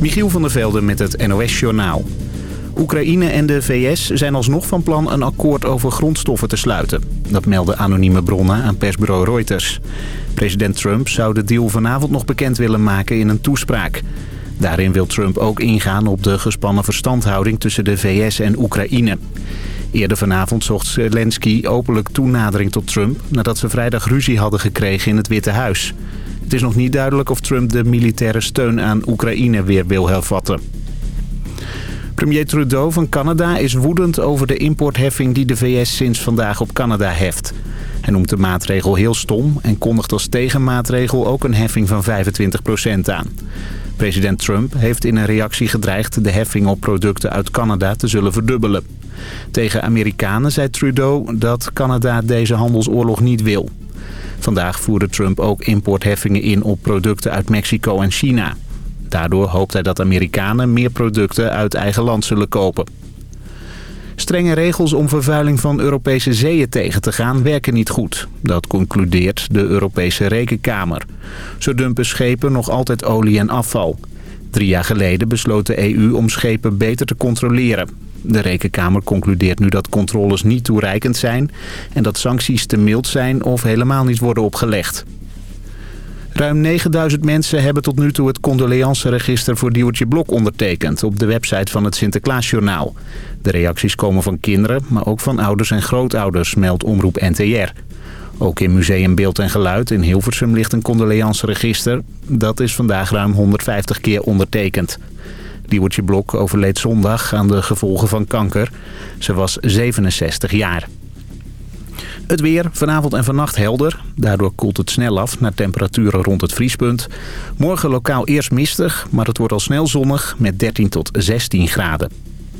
Michiel van der Velde met het NOS-journaal. Oekraïne en de VS zijn alsnog van plan een akkoord over grondstoffen te sluiten. Dat melden anonieme bronnen aan persbureau Reuters. President Trump zou de deal vanavond nog bekend willen maken in een toespraak. Daarin wil Trump ook ingaan op de gespannen verstandhouding tussen de VS en Oekraïne. Eerder vanavond zocht Zelensky openlijk toenadering tot Trump... nadat ze vrijdag ruzie hadden gekregen in het Witte Huis. Het is nog niet duidelijk of Trump de militaire steun aan Oekraïne weer wil hervatten. Premier Trudeau van Canada is woedend over de importheffing die de VS sinds vandaag op Canada heft. Hij noemt de maatregel heel stom en kondigt als tegenmaatregel ook een heffing van 25% aan. President Trump heeft in een reactie gedreigd de heffing op producten uit Canada te zullen verdubbelen. Tegen Amerikanen zei Trudeau dat Canada deze handelsoorlog niet wil. Vandaag voerde Trump ook importheffingen in op producten uit Mexico en China. Daardoor hoopt hij dat Amerikanen meer producten uit eigen land zullen kopen. Strenge regels om vervuiling van Europese zeeën tegen te gaan werken niet goed. Dat concludeert de Europese Rekenkamer. Zo dumpen schepen nog altijd olie en afval. Drie jaar geleden besloot de EU om schepen beter te controleren. De Rekenkamer concludeert nu dat controles niet toereikend zijn... en dat sancties te mild zijn of helemaal niet worden opgelegd. Ruim 9000 mensen hebben tot nu toe het condoleanceregister voor Diewertje Blok ondertekend op de website van het Sinterklaasjournaal. De reacties komen van kinderen, maar ook van ouders en grootouders, meldt Omroep NTR. Ook in Museum Beeld en Geluid in Hilversum ligt een condoleanceregister. Dat is vandaag ruim 150 keer ondertekend. Diewertje Blok overleed zondag aan de gevolgen van kanker. Ze was 67 jaar. Het weer, vanavond en vannacht helder. Daardoor koelt het snel af naar temperaturen rond het vriespunt. Morgen lokaal eerst mistig, maar het wordt al snel zonnig met 13 tot 16 graden.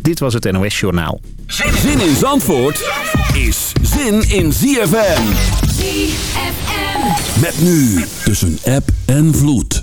Dit was het NOS Journaal. Zin in Zandvoort is zin in ZFM. ZFM. Met nu tussen app en vloed.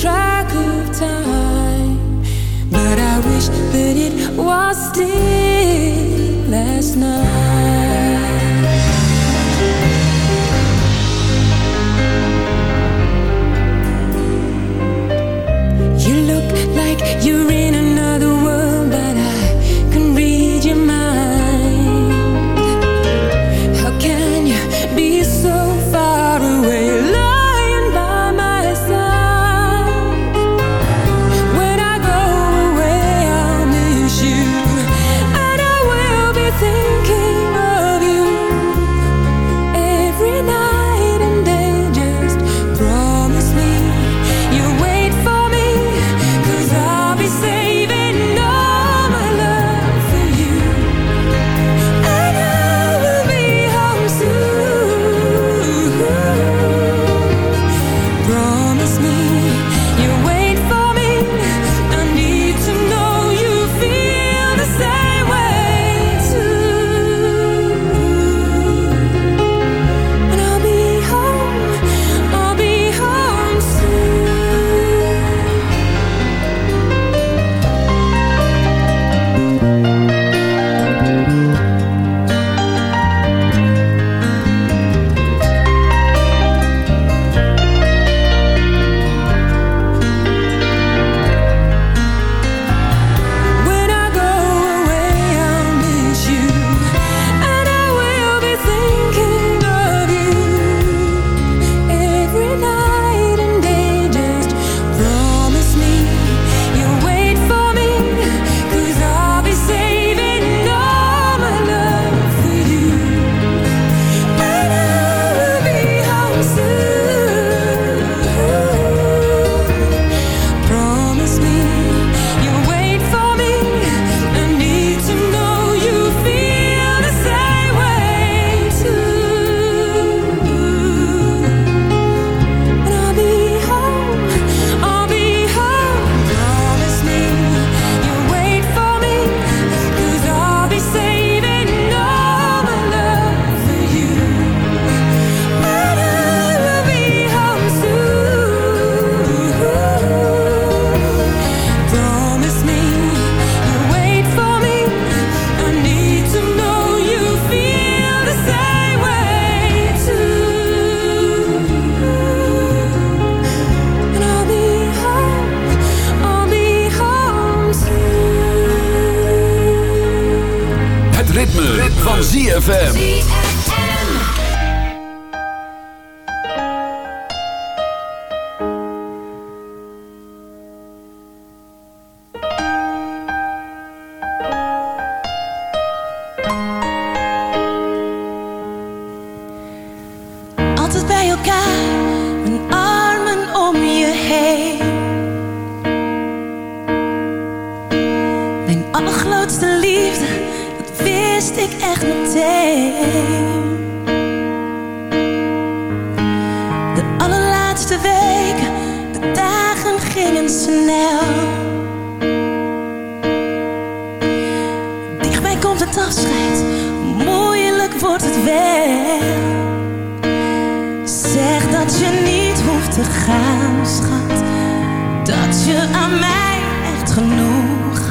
track of time. But I wish that it was still last night. You look like you're in a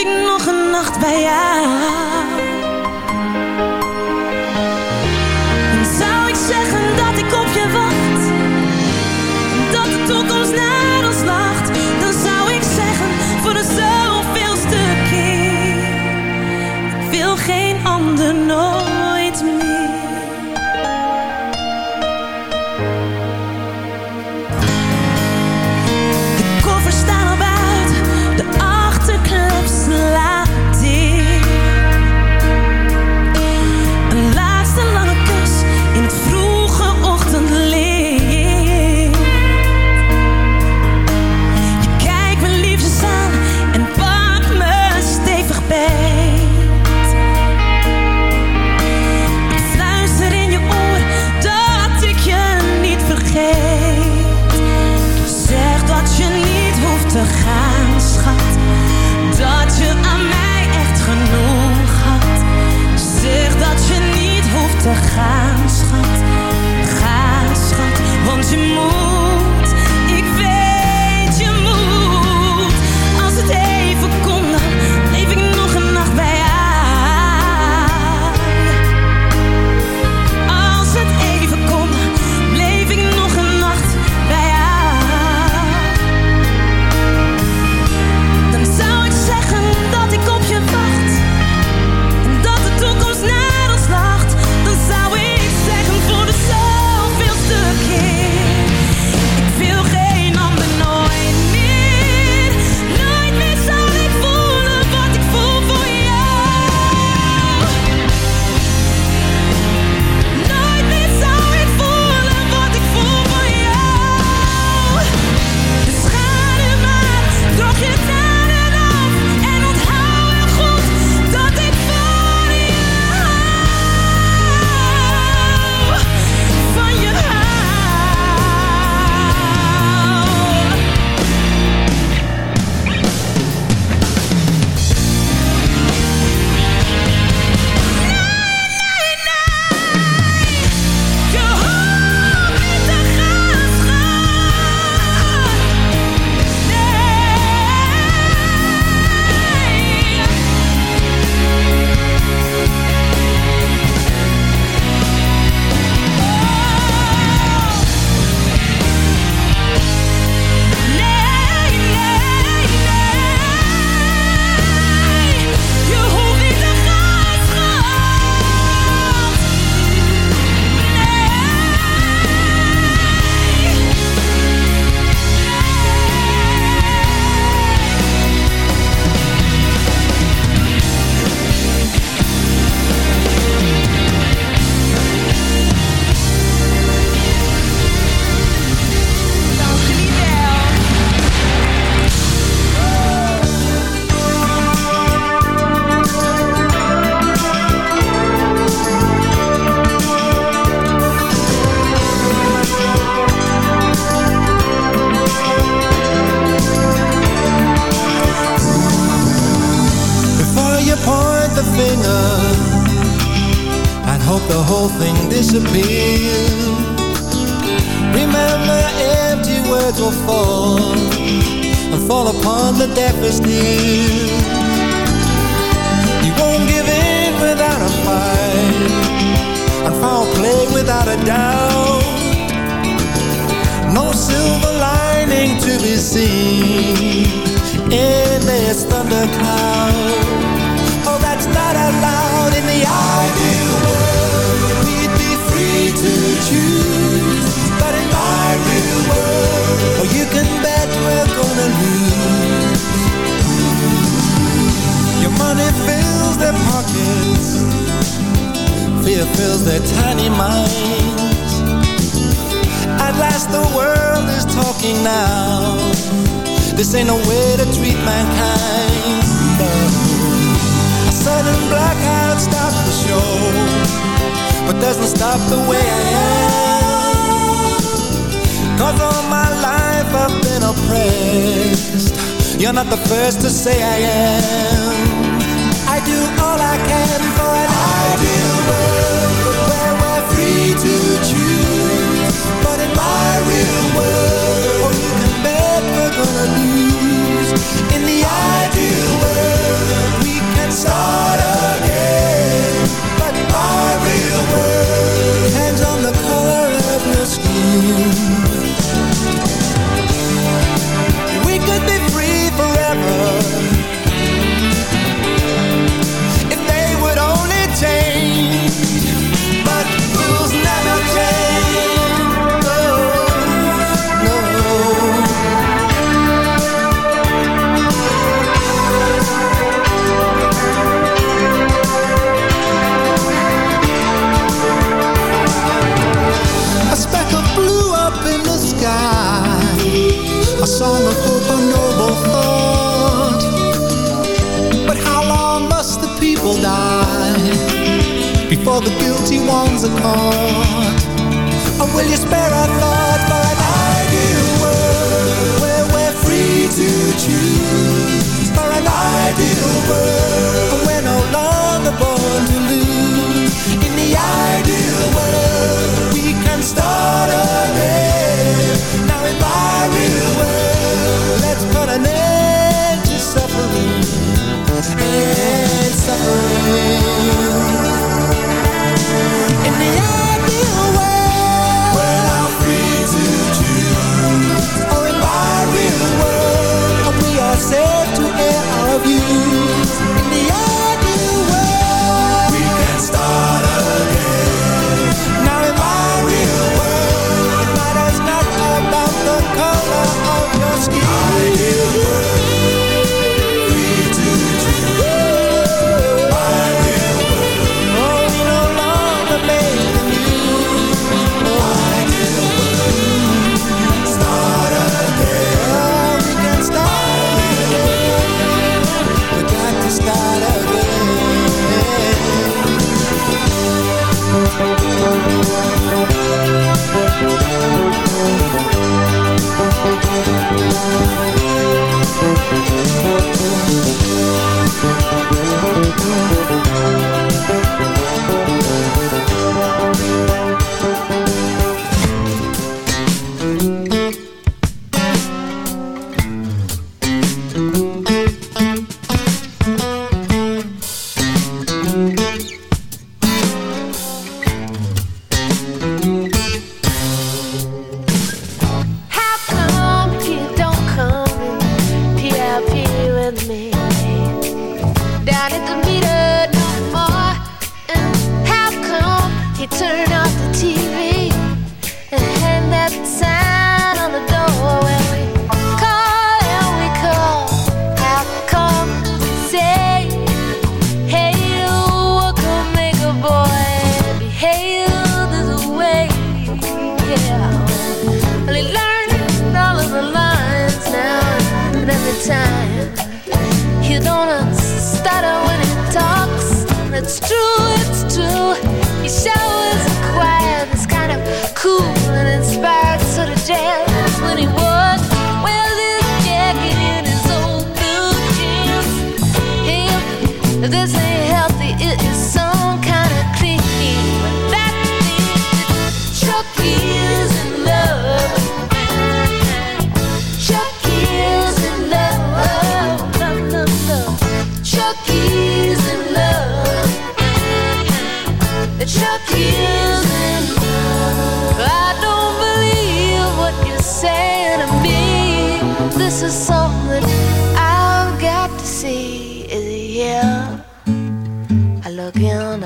ik nog een nacht bij jou. best to say I am.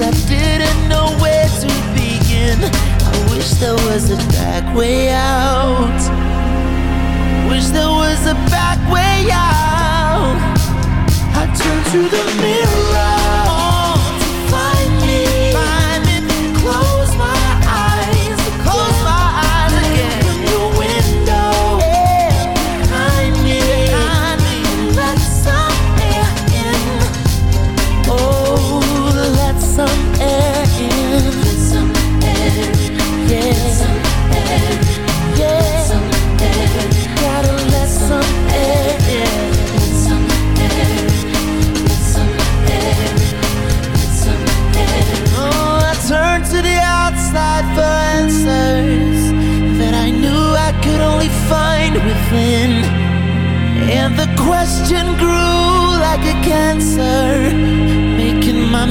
I didn't know where to begin. I wish there was a back way out.